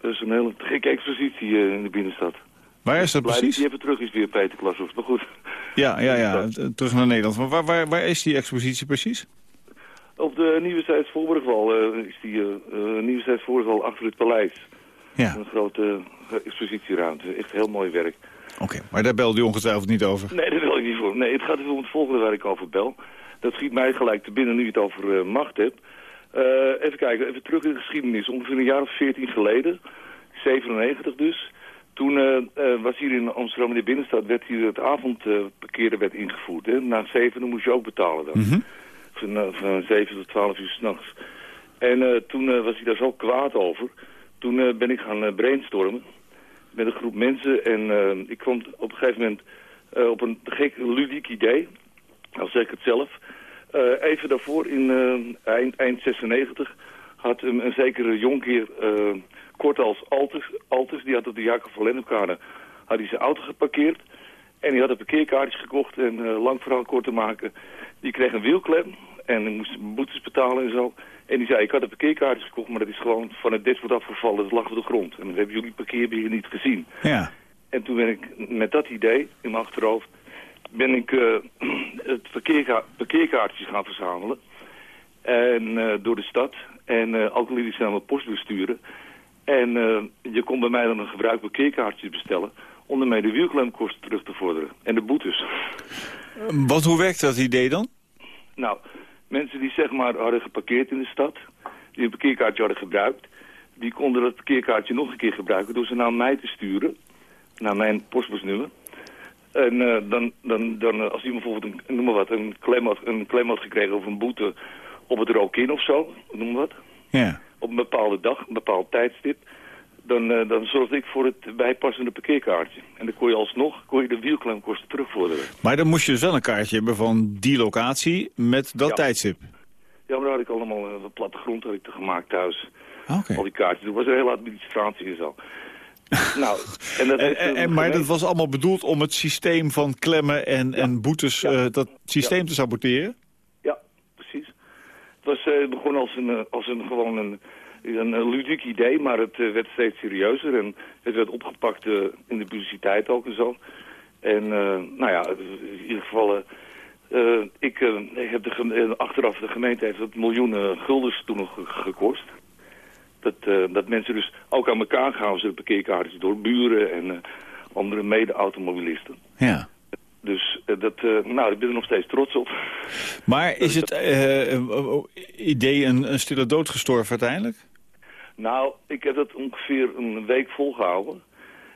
Dat is een hele te gekke expositie in de binnenstad. Waar is dat precies? dat hij even terug is weer, Peter Klashoff. Maar goed. Ja, ja, ja. Terug naar Nederland. Maar waar, waar, waar is die expositie precies? Op de Nieuwe Voorburgwal eh, is die Nieuwe Voorburgwal achter het paleis. Ja. Een grote eh, expositieruimte. Echt heel mooi werk. Oké, maar daar belde u ongetwijfeld niet over. Nee, daar wil ik niet voor. Nee, het gaat even om het volgende waar ik over bel. Dat schiet mij gelijk te binnen nu je het over eh, macht hebt. Eh, even kijken, even terug in de geschiedenis. Ongeveer een jaar of veertien geleden, 97 dus. Toen was hier in Amsterdam in de binnenstad, werd hier het avondparkeren werd ingevoerd. Hè. Na zeven moest je ook betalen dan. Mhm. Van, van 7 tot 12 uur s'nachts. En toen was hij daar zo kwaad over. Toen eh, ben ik gaan eh, brainstormen met een groep mensen. En eh, ik kwam op een gegeven moment op een gek ludiek idee. Al zeg ik het zelf. Even daarvoor, in eind, eind 96, had een, zekere jonkheer, kort als Altus, Altus, die had op de Jacob van Lennepkade, had hij zijn auto geparkeerd. En die had een parkeerkaartjes gekocht en lang verhaal kort te maken. Die kreeg een wielklem en moest boetes betalen en zo. En die zei, ik had een parkeerkaartjes gekocht, maar dat is gewoon van het dashboard afgevallen. Dat lag op de grond. En dat hebben jullie parkeerbeheer niet gezien. Ja. En toen ben ik met dat idee in mijn achterhoofd... ben ik eh, het parkeerka parkeerkaartjes gaan verzamelen. En eh, door de stad. En uh, alcoholische naar mijn postbus sturen. En uh, je kon bij mij dan een gebruikt parkeerkaartje bestellen... om ermee de wielklemkosten terug te vorderen. En de boetes. Wat, hoe werkt dat idee dan? Nou, mensen die zeg maar hadden geparkeerd in de stad... die een parkeerkaartje hadden gebruikt... die konden dat parkeerkaartje nog een keer gebruiken... door ze naar mij te sturen, naar mijn postbusnummer. En uh, dan, dan, dan als iemand bijvoorbeeld een, noem maar wat, een, claim had, een claim had gekregen over een boete op het rook-in of zo, noem maar wat. Ja. Op een bepaalde dag, een bepaald tijdstip. Dan, uh, dan zorgde ik voor het bijpassende parkeerkaartje. En dan kon je alsnog kon je de wielklemkosten terugvorderen. Maar dan moest je dus wel een kaartje hebben van die locatie met dat ja. tijdstip. Ja, maar daar had ik allemaal uh, wat plattegrond had ik te gemaakt thuis. Okay. Al die kaartjes. Er was een hele administratie en zo. nou, en dat en, en, en, maar dat was allemaal bedoeld om het systeem van klemmen en, ja. en boetes, ja. uh, dat systeem te saboteren? Ja, precies. Het was begon als een, als een gewoon een, een, ludiek idee, maar het eh, werd steeds serieuzer. En het werd opgepakt eh, in de publiciteit ook en zo. En eh, nou ja, in ieder geval... ik heb de achteraf, de gemeente heeft het miljoenen guldens toen nog ge- gekost. Dat, dat mensen dus ook aan elkaar gaven ze de parkeerkaartjes door buren en andere mede-automobilisten. Ja. Dus dat, nou, ik ben er nog steeds trots op. Maar is het idee een, een stille dood gestorven uiteindelijk? Nou, ik heb dat ongeveer een week volgehouden.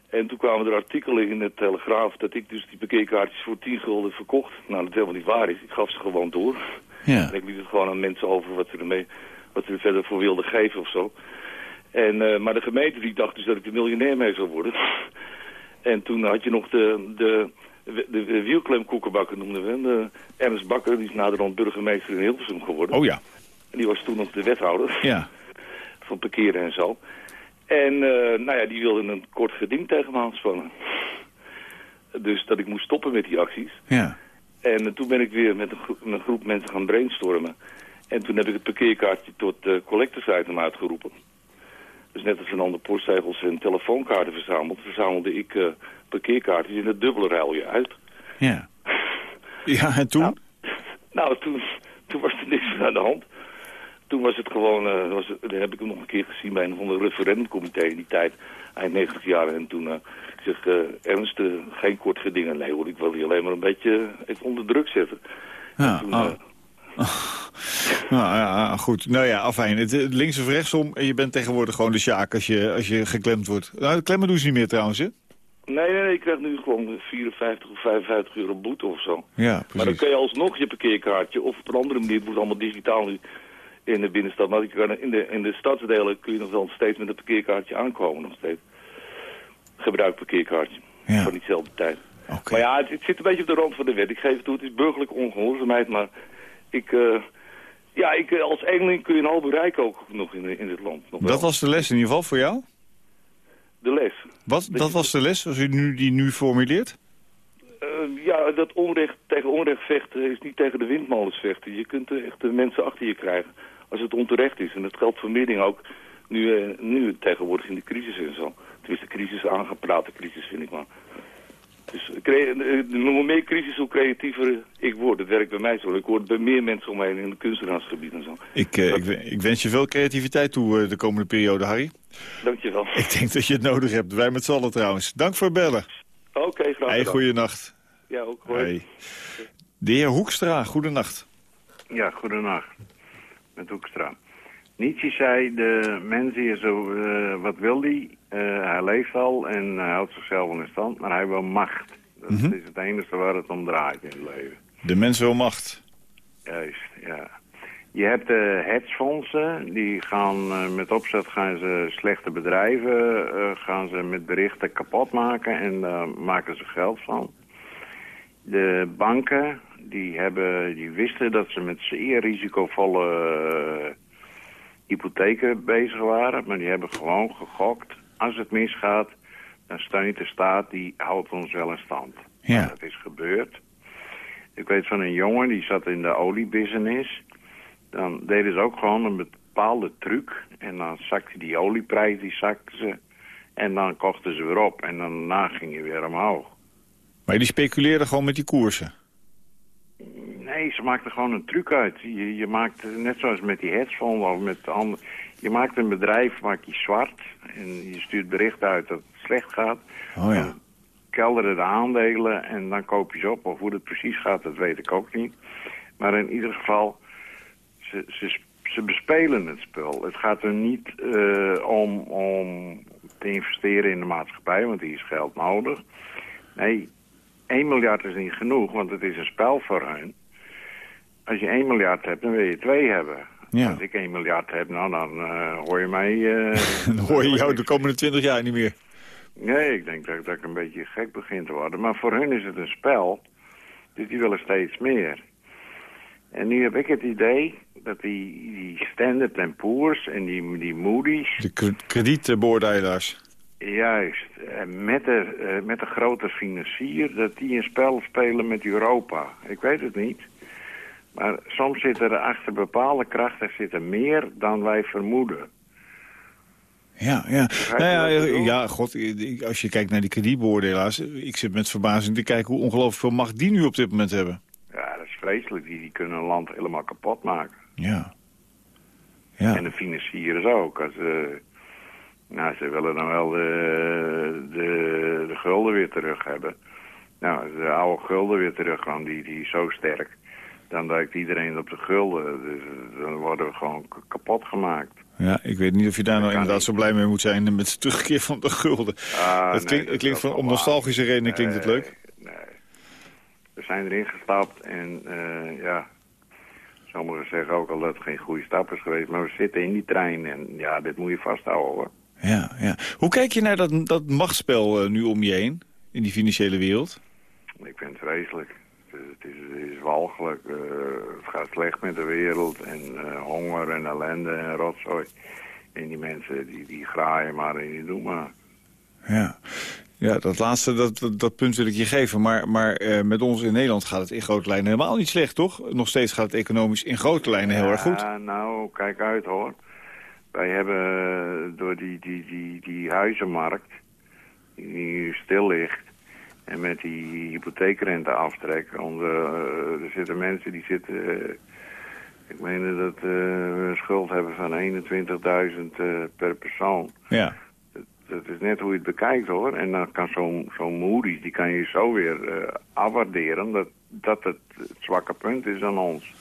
En toen kwamen er artikelen in de Telegraaf dat ik dus die parkeerkaartjes voor 10 gulden verkocht. Nou, dat helemaal niet waar is. Ik gaf ze gewoon door. Ja. En ik liet het gewoon aan mensen over wat ze, ermee, wat ze er verder voor wilden geven of zo. En, eh, maar de gemeente die dacht dus dat ik er miljonair mee zou worden. en toen had je nog de, de, de, de wielklemkoekenbakker noemden we hem. De Ernst Bakker, die is naderhand burgemeester in Hilversum geworden. Oh ja. En die was toen nog de wethouder Ja. Van parkeren en zo. En eh, nou ja, die wilde een kort geding tegen me aanspannen. Dus dat ik moest stoppen met die acties. Ja. En eh, toen ben ik weer met een, gro- een groep mensen gaan brainstormen. En toen heb ik het parkeerkaartje tot uh, collectors item uitgeroepen. Dus net als Fernando postzegels en telefoonkaarten verzameld, verzamelde ik eh, parkeerkaartjes in het dubbele ruilje uit. Ja. Ja, en toen? Nou, toen, toen was er niks meer aan de hand. Toen was het gewoon, eh, was dat heb ik hem nog een keer gezien bij een van de referendumcomité in die tijd, eind 90 jaar. En toen, ik zeg, Ernst, eh, geen kort gedingen. Nee hoor, ik wil die alleen maar een beetje even onder druk zetten. Ja, toen, oh. Nou ja, goed. Nou ja, afijn. Het, links of rechtsom. En je bent tegenwoordig gewoon de sjaak als je, als je geklemd wordt. Nou, klemmen doen ze niet meer trouwens, hè? Nee, nee, nee, ik krijg nu gewoon 54 of 55 euro boete of zo. Ja, Maar dan precies. kun je alsnog je parkeerkaartje, of op een andere manier, het wordt allemaal digitaal nu in de binnenstad. Maar je kan in, de, in de stadsdelen kun je nog wel steeds met een parkeerkaartje aankomen, nog steeds. Gebruik parkeerkaartje, Ja. van diezelfde tijd. Maar ja, het, het zit een beetje op de rand van de wet. Ik geef het toe, het is burgerlijke ongehoorzaamheid, maar ik... eh, ja, ik, eh, als eenling kun je een hoop bereiken ook nog in, in dit land. Nog wel. Dat was de les in ieder geval voor jou? de les. Wat, dat was de les, als u nu, die nu formuleert? Eh, ja, dat onrecht tegen onrecht vechten is niet tegen de windmolens vechten. Je kunt eh, echt de mensen achter je krijgen als het onterecht is. En dat geldt voor meer dingen ook nu, eh, nu tegenwoordig in de crisis en zo. Tenminste, crisis aangeprate crisis vind ik maar. Dus eh, eh, hoe meer crisis, hoe creatiever ik word. Dat werkt bij mij zo. Ik hoor het bij meer mensen om me heen in het kunstenaarsgebied en zo. Ik, ik, ik wens je veel creativiteit toe eh, de komende periode, Harry. Dankjewel. Ik denk dat je het nodig hebt. Wij met z'n allen trouwens. Dank voor het bellen. Oké, graag Hey, gedaan. goeienacht. Ja, ook hoor. Hey. De heer Hoekstra, goedenacht. Ja, goedenacht. Met Hoekstra. Nietzsche zei, de mens is zo, eh, wat wil hij? Eh, hij leeft al en hij houdt zichzelf in stand, maar hij wil macht. Dat Mhm. is het enige waar het om draait in het leven. De mens wil macht. Juist, ja. Je hebt de hedgefondsen, die gaan eh, met opzet gaan ze slechte bedrijven, eh, gaan ze met berichten kapot maken en daar maken ze geld van. De banken, die, hebben, die wisten dat ze met zeer risicovolle eh, hypotheken bezig waren, maar die hebben gewoon gegokt. Als het misgaat, dan steunt de staat, die houdt ons wel in stand. Ja. Dat is gebeurd. Ik weet van een jongen, die zat in de oliebusiness. Dan deden ze ook gewoon een bepaalde truc. En dan zakte die olieprijs, die zakte ze. En dan kochten ze weer op. En daarna ging je weer omhoog. Maar die speculeerden gewoon met die koersen. Nee, ze maakten gewoon een truc uit. Je, je maakt, net zoals met die hedgefonds of met andere... Je maakt een bedrijf, maak je zwart. En je stuurt bericht uit dat het slecht gaat. Oh ja. kelderen de aandelen en dan koop je ze op. Of hoe dat precies gaat, dat weet ik ook niet. Maar in ieder geval, ze, ze, ze bespelen het spel. Het gaat er niet eh, om, om te investeren in de maatschappij, want die is geld nodig. Nee, 1 miljard is niet genoeg, want het is een spel voor hen. Als je 1 miljard hebt, dan wil je 2 hebben. Ja. Als ik 1 miljard heb, nou, dan eh, hoor je mij... eh, Dan hoor je jou de komende twintig jaar niet meer. Nee, ik denk dat, dat ik een beetje gek begin te worden. Maar voor hun is het een spel. Dus die willen steeds meer. En nu heb ik het idee dat die, die Standard Poor's en die, die Moody's... De kredietbeoordelaars. Juist, met de, eh, met de grote financier... dat die een spel spelen met Europa. Ik weet het niet. Maar soms zitten er achter bepaalde krachten zitten meer dan wij vermoeden. Ja, ja. Nou ja, ja, god, als je kijkt naar die kredietbeoordelaars... ik zit met verbazing te kijken hoe ongelooflijk veel macht die nu op dit moment hebben. Ja, dat is vreselijk. Die, die kunnen een land helemaal kapot maken. Ja. Ja. En de financiers ook. Als, eh, nou, ze willen dan wel de, de, de gulden weer terug hebben. Nou, de oude gulden weer terug gaan, die, die is zo sterk. Dan duikt iedereen op de gulden. Dus eh, dan worden we gewoon kapot gemaakt. Ja, ik weet niet of je daar nou inderdaad niet. zo blij mee moet zijn met de terugkeer van de gulden. Ah, het nee, klinkt, het van, om nostalgische redenen klinkt het leuk. Nee. We zijn erin gestapt en eh, ja, sommigen zeggen ook al dat het geen goede stap is geweest. Maar we zitten in die trein en ja, dit moet je vasthouden hoor. Ja, ja. Hoe kijk je naar dat, dat machtsspel eh, nu om je heen, in die financiële wereld? Ik vind het vreselijk. Het is, is, walgelijk. eh, het gaat slecht met de wereld. En eh, honger en ellende en rotzooi. En die mensen die, die graaien maar en die doen maar. Ja, ja dat laatste, dat, dat, punt wil ik je geven. Maar, maar eh, met ons in Nederland gaat het in grote lijnen helemaal niet slecht, toch? Nog steeds gaat het economisch in grote lijnen heel erg goed. Ja, nou, kijk uit hoor. Wij hebben door die, die, die, die huizenmarkt, die nu stil ligt... en met die hypotheekrenteaftrek... Onder, eh, er zitten mensen die zitten... eh, ik meen dat eh, we een schuld hebben van 21.000 eh, per persoon. Ja, Dat is net hoe je het bekijkt hoor. En dan kan zo'n zo'n Moody's, die kan je zo weer eh, afwaarderen... Dat, dat het, het zwakke punt is aan ons.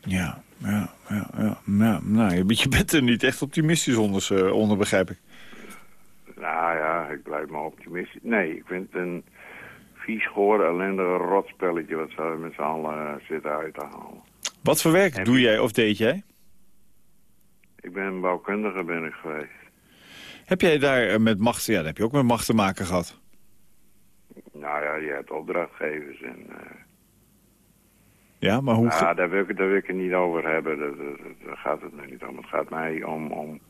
ja, ja, ja. ja. Nou, nou, je bent- er niet echt optimistisch onder, eh, onder begrijp ik. Nou ja, ik blijf maar optimistisch. Nee, ik vind het een vies, goor, ellendig rotspelletje... wat ze met z'n allen eh, zitten uit te halen. Wat voor werk doe jij of deed jij? Ik ben bouwkundige ben ik geweest. Heb jij daar eh, met macht, ja, daar heb je ook met macht te maken gehad. Nou ja, je hebt opdrachtgevers en... eh, Ja, maar hoe... ja, daar wil, ik, daar wil ik het niet over hebben. Daar, daar- daar gaat het nu niet om. Het gaat mij om... om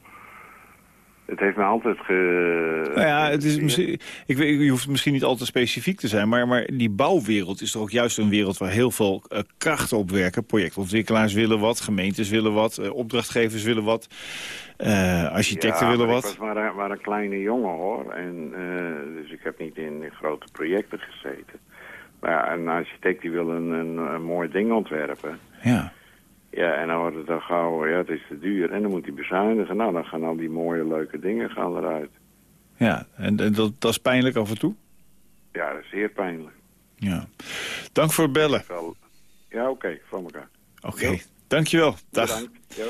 het heeft me altijd ge... Nou ja, het is misschien, ik weet, je hoeft misschien niet altijd specifiek te zijn... Maar, maar die bouwwereld is toch ook juist een wereld waar heel veel eh, krachten op werken. Projectontwikkelaars willen wat, gemeentes willen wat, eh, opdrachtgevers willen wat, eh, architecten Ja, willen wat. Ik was maar, een- maar een kleine jongen hoor. En, dus ik heb niet in, in grote projecten gezeten. Maar ja, een architect die wil een, een, een mooi ding ontwerpen. Ja. Ja, en dan wordt het dan gauw, ja, het is te duur. En dan moet hij bezuinigen. Nou, dan gaan al die mooie, leuke dingen gaan eruit. Ja, en, en dat, dat is pijnlijk af en toe. Ja, dat is zeer pijnlijk. Ja. Dank voor het bellen. Ja, oké, van elkaar. Oké, dankjewel. Dag. Bedankt. Jo.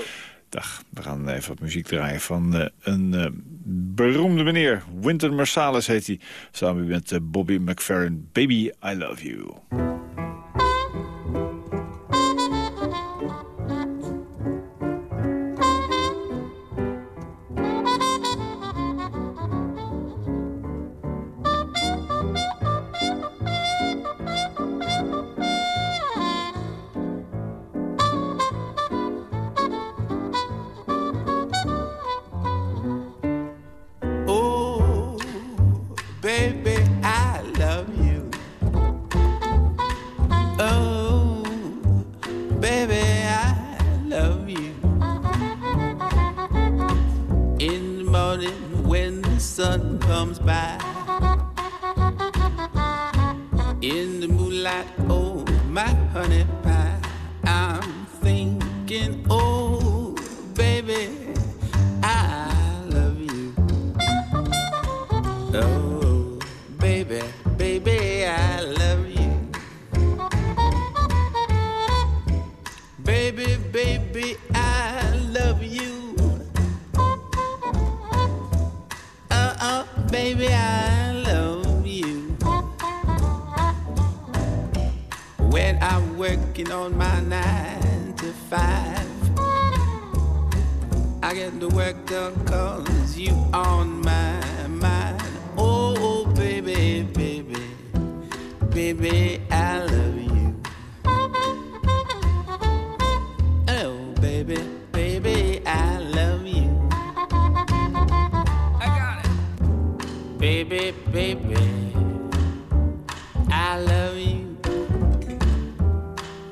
Dag. We gaan even wat muziek draaien van eh, een eh, beroemde meneer. Winter Marsalis heet hij. Samen met eh, Bobby McFerrin. Baby, I love you. Baby, baby, I love you.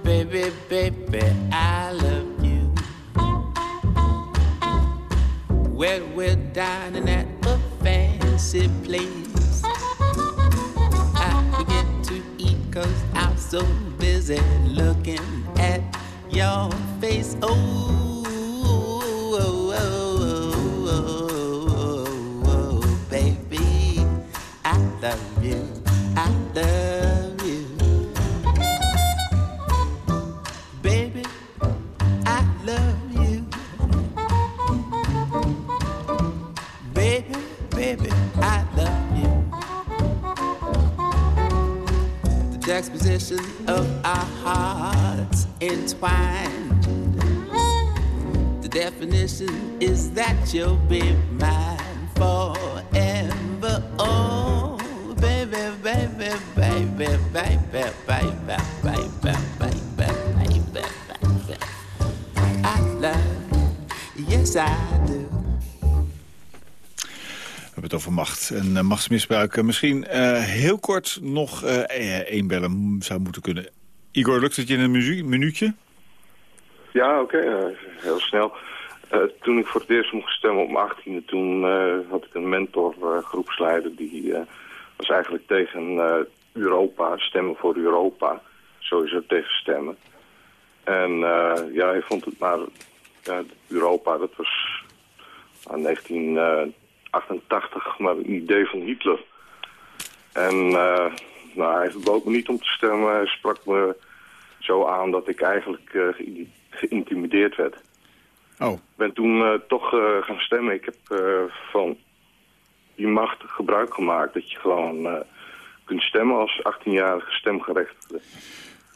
Baby, baby, I love you. where we're dining at a fancy place. I begin to eat cause I'm so busy looking at your face. Oh, entwined. The definition is that you'll be mine forever. Oh, baby, baby, baby, baby, baby, baby, baby, baby, baby, baby. I love. Yes, I do. Het over macht en eh, machtsmisbruik. Eh, misschien eh, heel kort nog eh, één bellen zou moeten kunnen. Igor, lukt het je in een muzie- minuutje? Ja, oké, heel snel. Eh, toen ik voor het eerst mocht stemmen op mijn 18e, toen eh, had ik een mentor, eh, groepsleider, die was eigenlijk tegen Europa, stemmen voor Europa. Sowieso tegen stemmen. En ja, hij vond het maar, ja, Europa, dat was aan 1988, maar een idee van Hitler. En nou, hij verbood me niet om te stemmen. Hij sprak me zo aan dat ik eigenlijk geïntimideerd werd. Oh. Ik ben toen eh, toch eh, gaan stemmen. Ik heb eh, van die macht gebruik gemaakt. Dat je gewoon kunt stemmen als 18-jarige stemgerechtigde.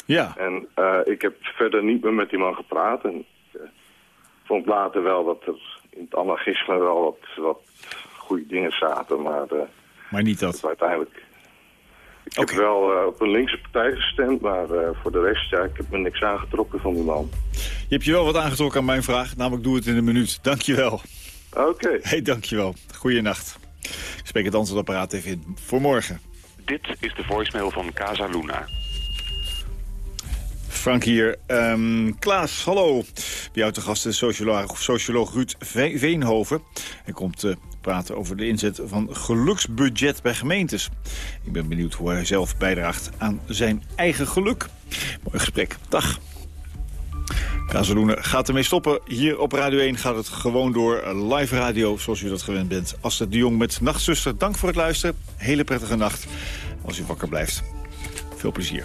Ja. En ik heb verder niet meer met die man gepraat. En ik vond later wel dat er in het anarchisme wel wat, wat goede dingen zaten. Maar, Maar niet dat. uiteindelijk... Ik heb wel eh, op een linkse partij gestemd, maar eh, voor de rest, ja, ik heb me niks aangetrokken van die man. Je hebt je wel wat aangetrokken aan mijn vraag, namelijk doe het in een minuut. Dankjewel. Oké. Hey, dankjewel. Goeienacht. Ik spreek het antwoordapparaat even in voor morgen. Dit is de voicemail van Casa Luna. Frank hier. Ehm, Klaas, hallo. Bij jou te gast is socioloog, socioloog Ruud Ve- Veenhoven. Hij komt eh, praten over de inzet van geluksbudget bij gemeentes. Ik ben benieuwd hoe hij zelf bijdraagt aan zijn eigen geluk. Mooi gesprek. Dag. Kazeloenen gaat ermee stoppen. Hier op Radio 1 gaat het gewoon door. Live radio, zoals u dat gewend bent. Astrid de Jong met Nachtzuster, dank voor het luisteren. Hele prettige nacht als u wakker blijft. Veel plezier.